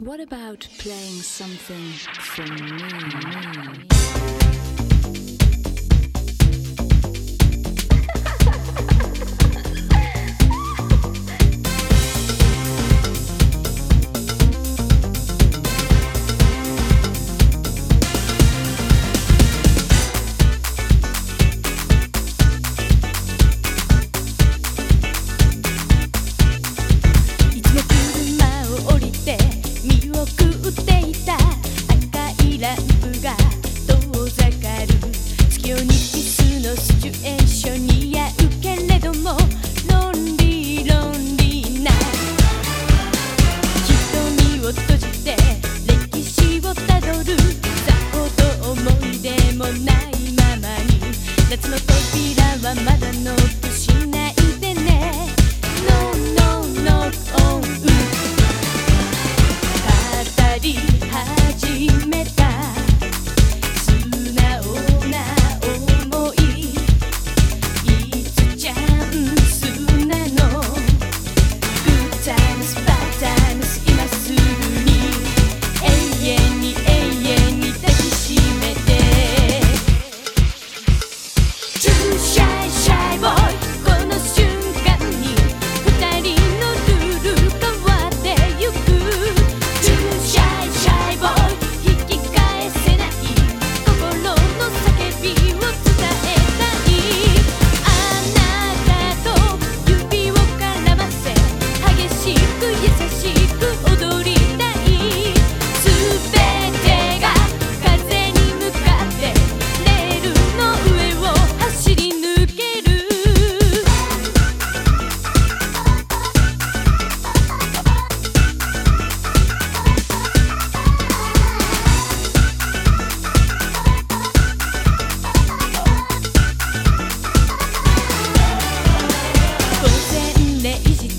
What about playing something from me?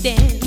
Get